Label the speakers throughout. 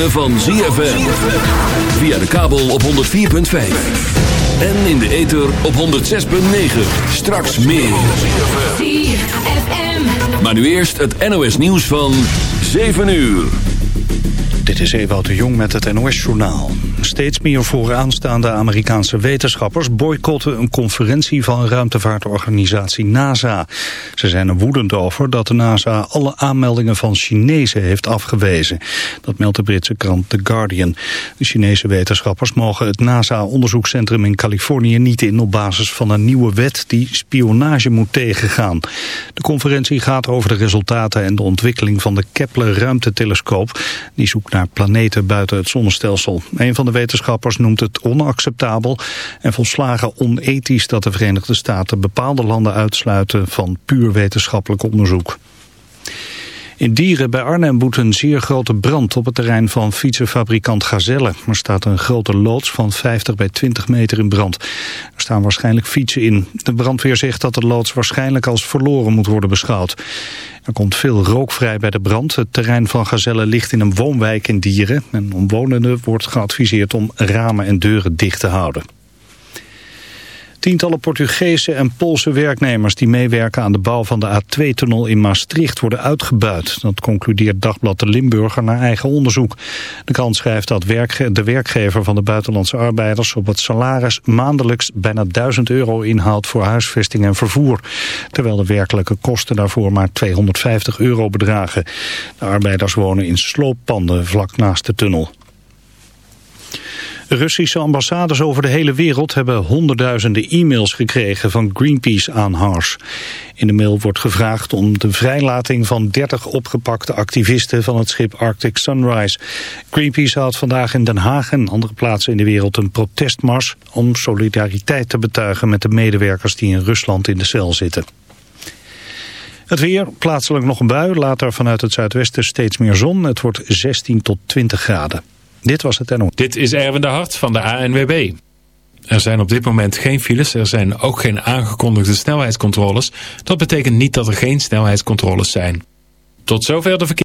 Speaker 1: ritme van ZFM. Via de kabel op 104.5. En in de ether op 106.9. Straks meer. Maar nu eerst het NOS nieuws van 7 uur.
Speaker 2: Dit is Ewout de Jong met het NOS-journaal. Steeds meer vooraanstaande Amerikaanse wetenschappers boycotten een conferentie van ruimtevaartorganisatie NASA. Ze zijn er woedend over dat de NASA alle aanmeldingen van Chinezen heeft afgewezen. Dat meldt de Britse krant The Guardian. De Chinese wetenschappers mogen het NASA-onderzoekscentrum in Californië niet in op basis van een nieuwe wet die spionage moet tegengaan. De conferentie gaat over de resultaten en de ontwikkeling van de Kepler ruimtetelescoop. Die zoekt naar planeten buiten het zonnestelsel. Een van de wetenschappers noemt het onacceptabel en volslagen onethisch dat de Verenigde Staten bepaalde landen uitsluiten van puur wetenschappelijk onderzoek. In Dieren bij Arnhem woedt een zeer grote brand op het terrein van fietsenfabrikant Gazelle. Er staat een grote loods van 50 bij 20 meter in brand. Er staan waarschijnlijk fietsen in. De brandweer zegt dat de loods waarschijnlijk als verloren moet worden beschouwd. Er komt veel rook vrij bij de brand. Het terrein van Gazelle ligt in een woonwijk in Dieren. En omwonenden wordt geadviseerd om ramen en deuren dicht te houden. Tientallen Portugese en Poolse werknemers die meewerken aan de bouw van de A2-tunnel in Maastricht worden uitgebuit. Dat concludeert Dagblad de Limburger naar eigen onderzoek. De krant schrijft dat de werkgever van de buitenlandse arbeiders op het salaris maandelijks bijna 1000 euro inhaalt voor huisvesting en vervoer. Terwijl de werkelijke kosten daarvoor maar 250 euro bedragen. De arbeiders wonen in slooppanden vlak naast de tunnel. Russische ambassades over de hele wereld hebben honderdduizenden e-mails gekregen van Greenpeace-aanhangers. In de mail wordt gevraagd om de vrijlating van 30 opgepakte activisten van het schip Arctic Sunrise. Greenpeace houdt vandaag in Den Haag en andere plaatsen in de wereld een protestmars om solidariteit te betuigen met de medewerkers die in Rusland in de cel zitten. Het weer, plaatselijk nog een bui, later vanuit het zuidwesten steeds meer zon. Het wordt 16 tot 20 graden. Dit was het NO.
Speaker 3: Dit is Erwin de Hart van de ANWB. Er zijn op dit moment geen files, er zijn ook geen aangekondigde snelheidscontroles. Dat betekent niet dat er geen snelheidscontroles zijn. Tot zover de verkeer.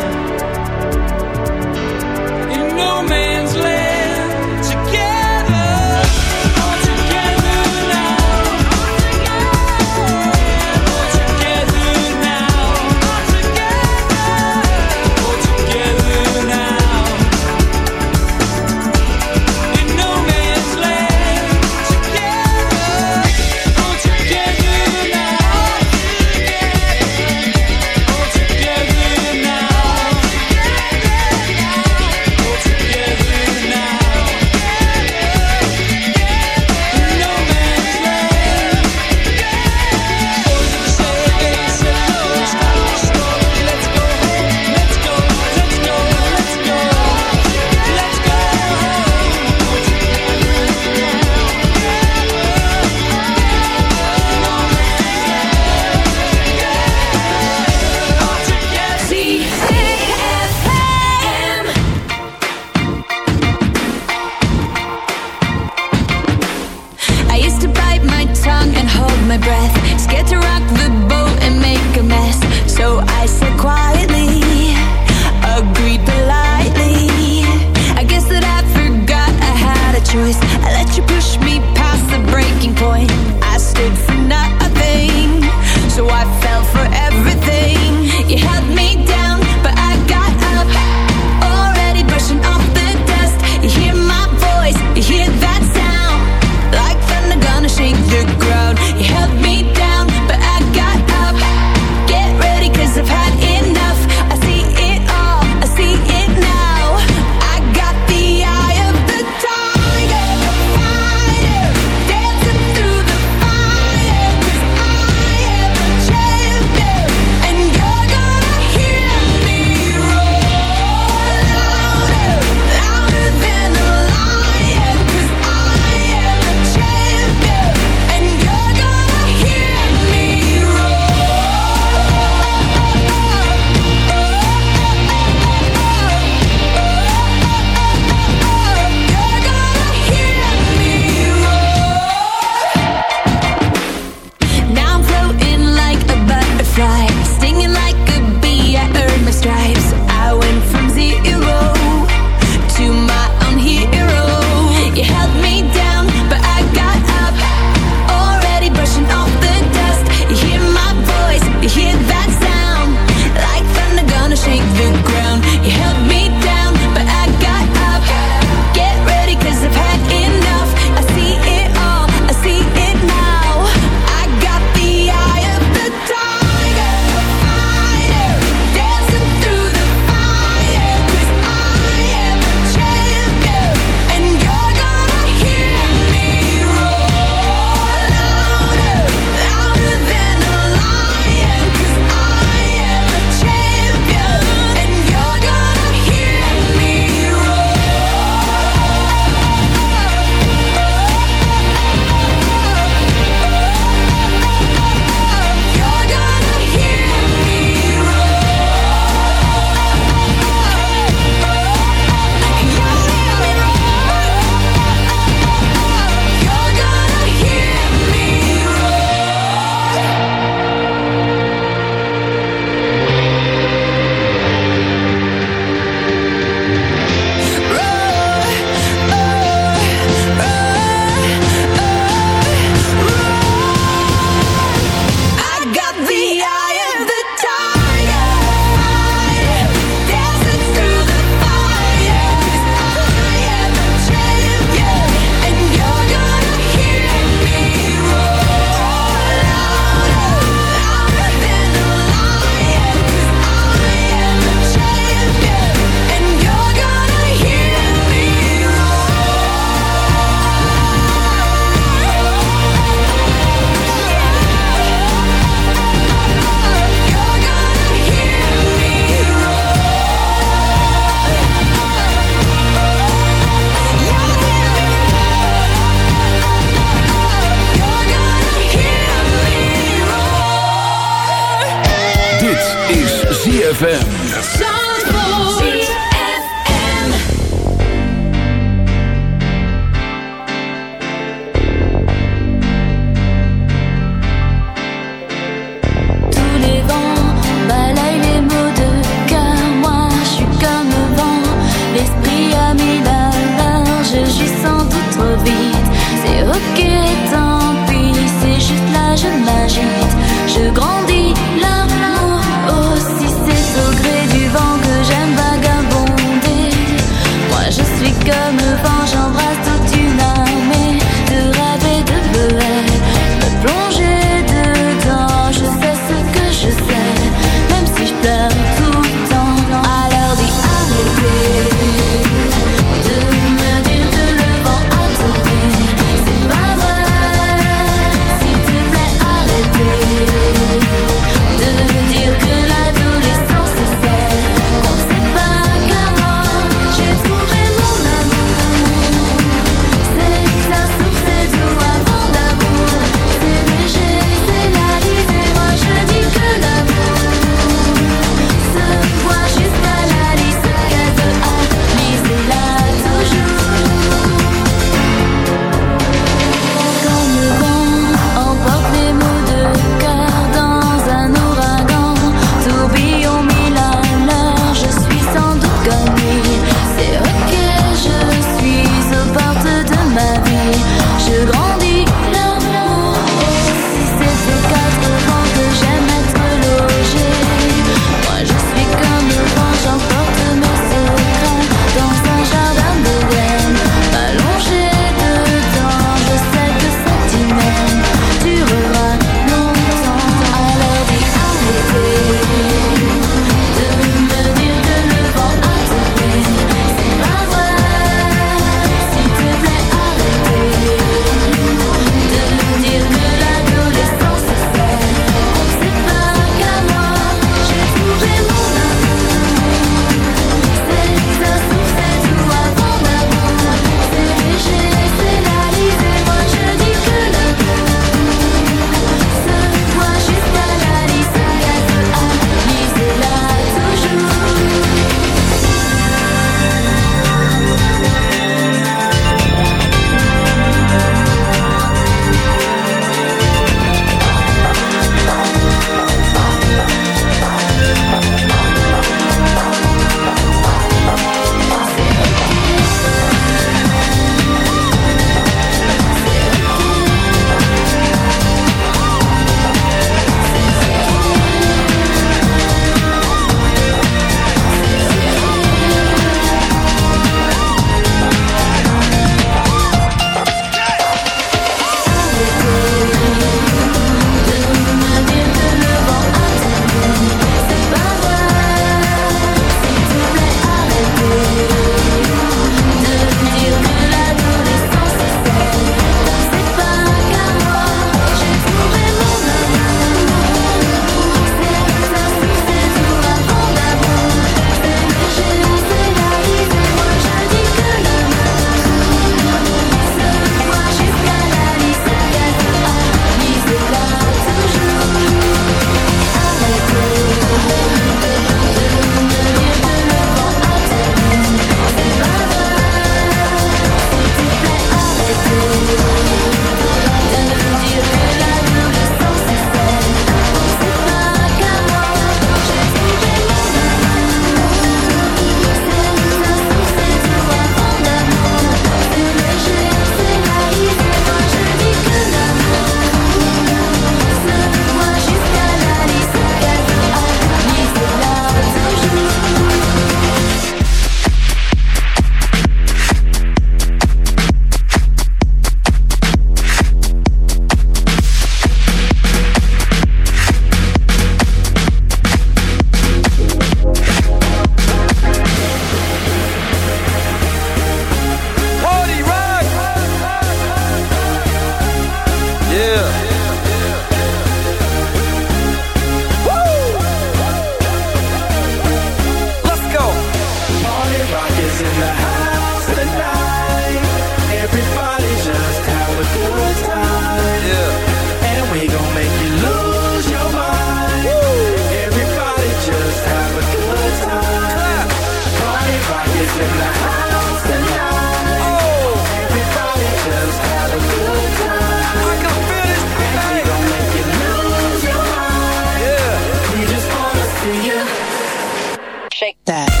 Speaker 4: that.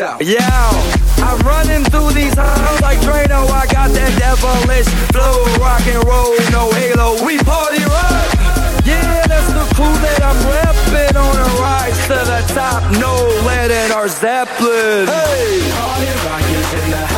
Speaker 4: Out. Yeah. I'm
Speaker 5: running through these halls like Drano. I got that devilish flow, rock and roll, no halo. We party rock. Yeah, that's the crew that I'm repping on a rise to the top. No lead in our Zeppelin. Hey, party rock is in the house.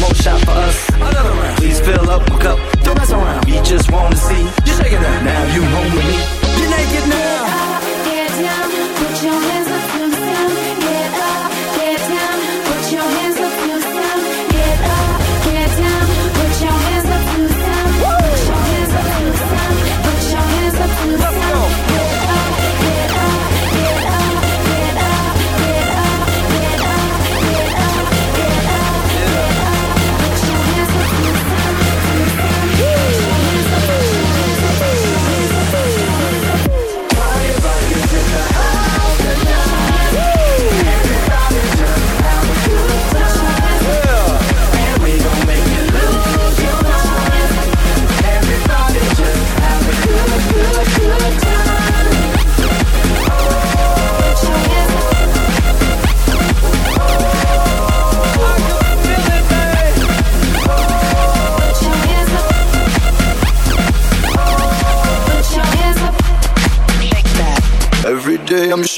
Speaker 5: more shot for us. Another round. Please fill up my cup. Don't mess around. We just wanna see you shaking up. Now you home with me. You're naked now.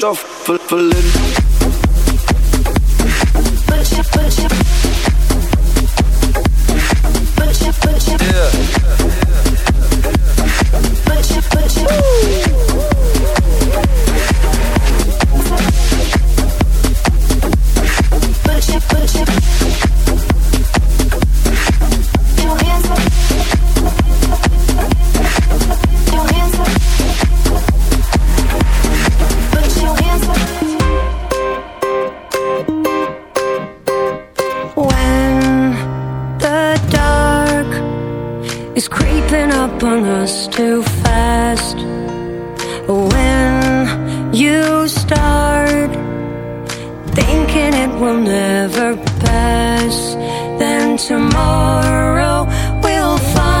Speaker 5: shuffling
Speaker 6: tomorrow. We'll find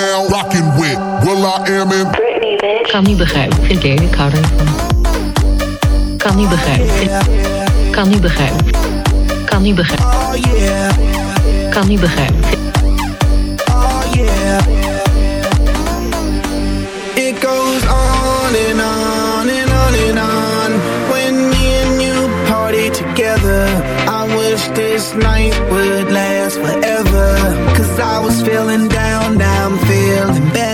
Speaker 7: I Am in
Speaker 8: Britney, bitch.
Speaker 9: Kan niet begrijpen. Vind ik ik hou er niet van. Kan niet begrijpen. Kan niet begrijpen. Kan niet begrijpen.
Speaker 10: oh yeah,
Speaker 9: Kan niet begrijpen.
Speaker 10: oh yeah. It goes on and on and on and on When me and you party together I wish this night would last forever Cause I was feeling down, now I'm feeling better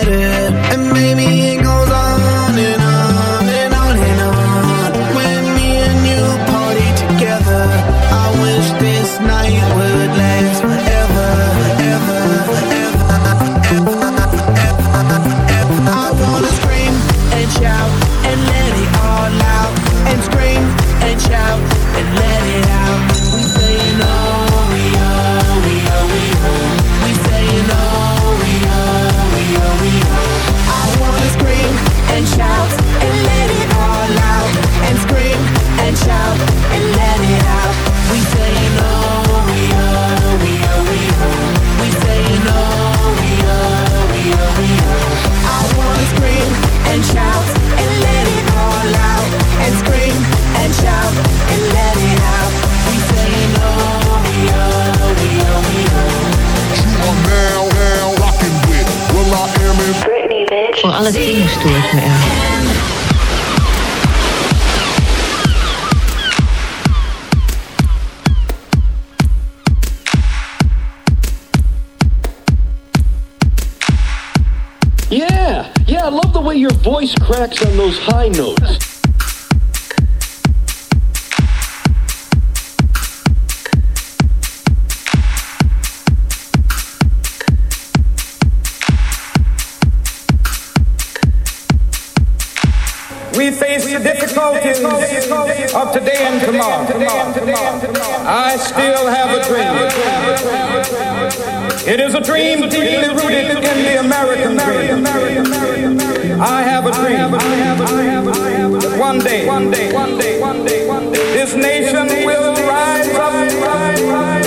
Speaker 10: on
Speaker 11: those high notes.
Speaker 12: We face the difficulties of today and tomorrow. I still have a dream. It is a dream deeply rooted in the American dream. I have a dream. I have a dream. I have a dream. One day, one day, one day, one day, one day, this nation will rise up.
Speaker 13: Rise, rise, rise.